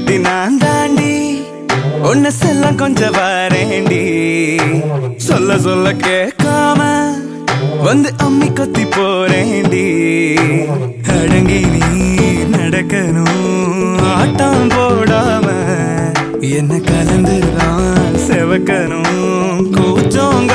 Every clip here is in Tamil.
சுட்டி நான் தாண்டி உன்ன செல்ல கொஞ்சம் வரேண்டி. சொல்ல சொல்ல கேட்காம வந்து அம்மி கொத்தி போறேண்டி. அடங்கி நீ நடக்கணும் ஆட்டம் போடாம என்ன கலந்துதான் செவக்கணும். கூச்சம்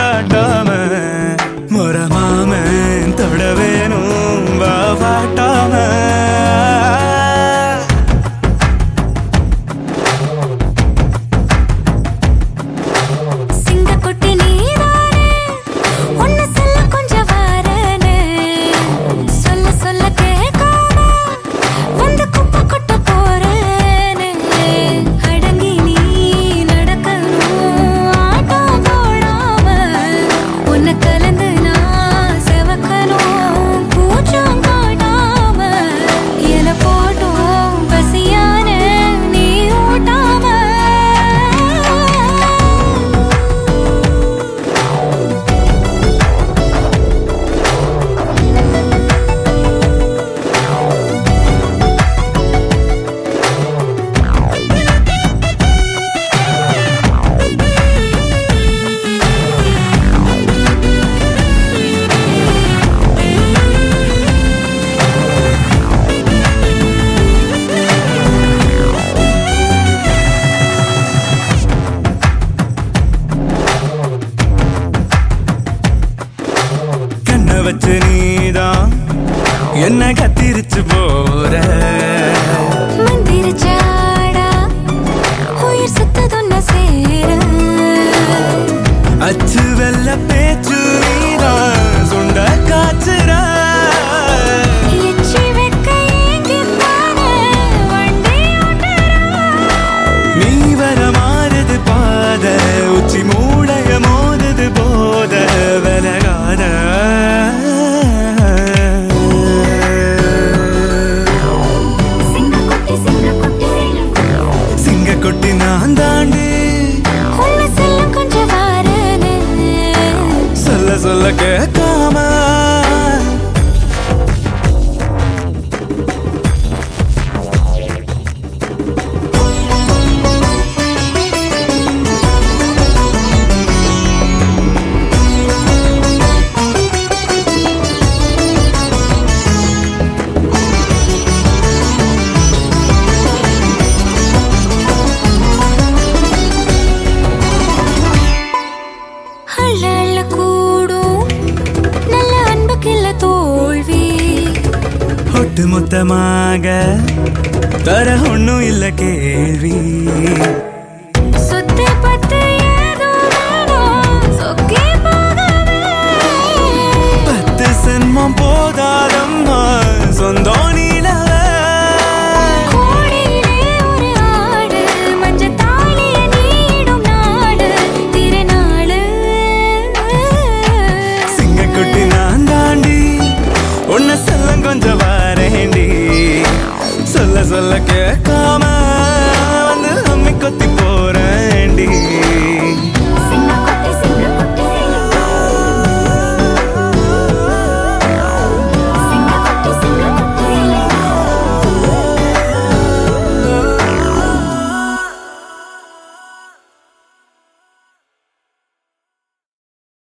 வச்சு நீதான். என்ன கத்திரிச்சு போற. நான் தாண்டி சொல்ல சொல்ல கேட்காம ஒட்டு மொத்தமாக. தர ஒண்ணும் இல்ல கேள்வி. சொல்ல கேட்காம வந்து அம்மி கொத்தி போறேன்டி.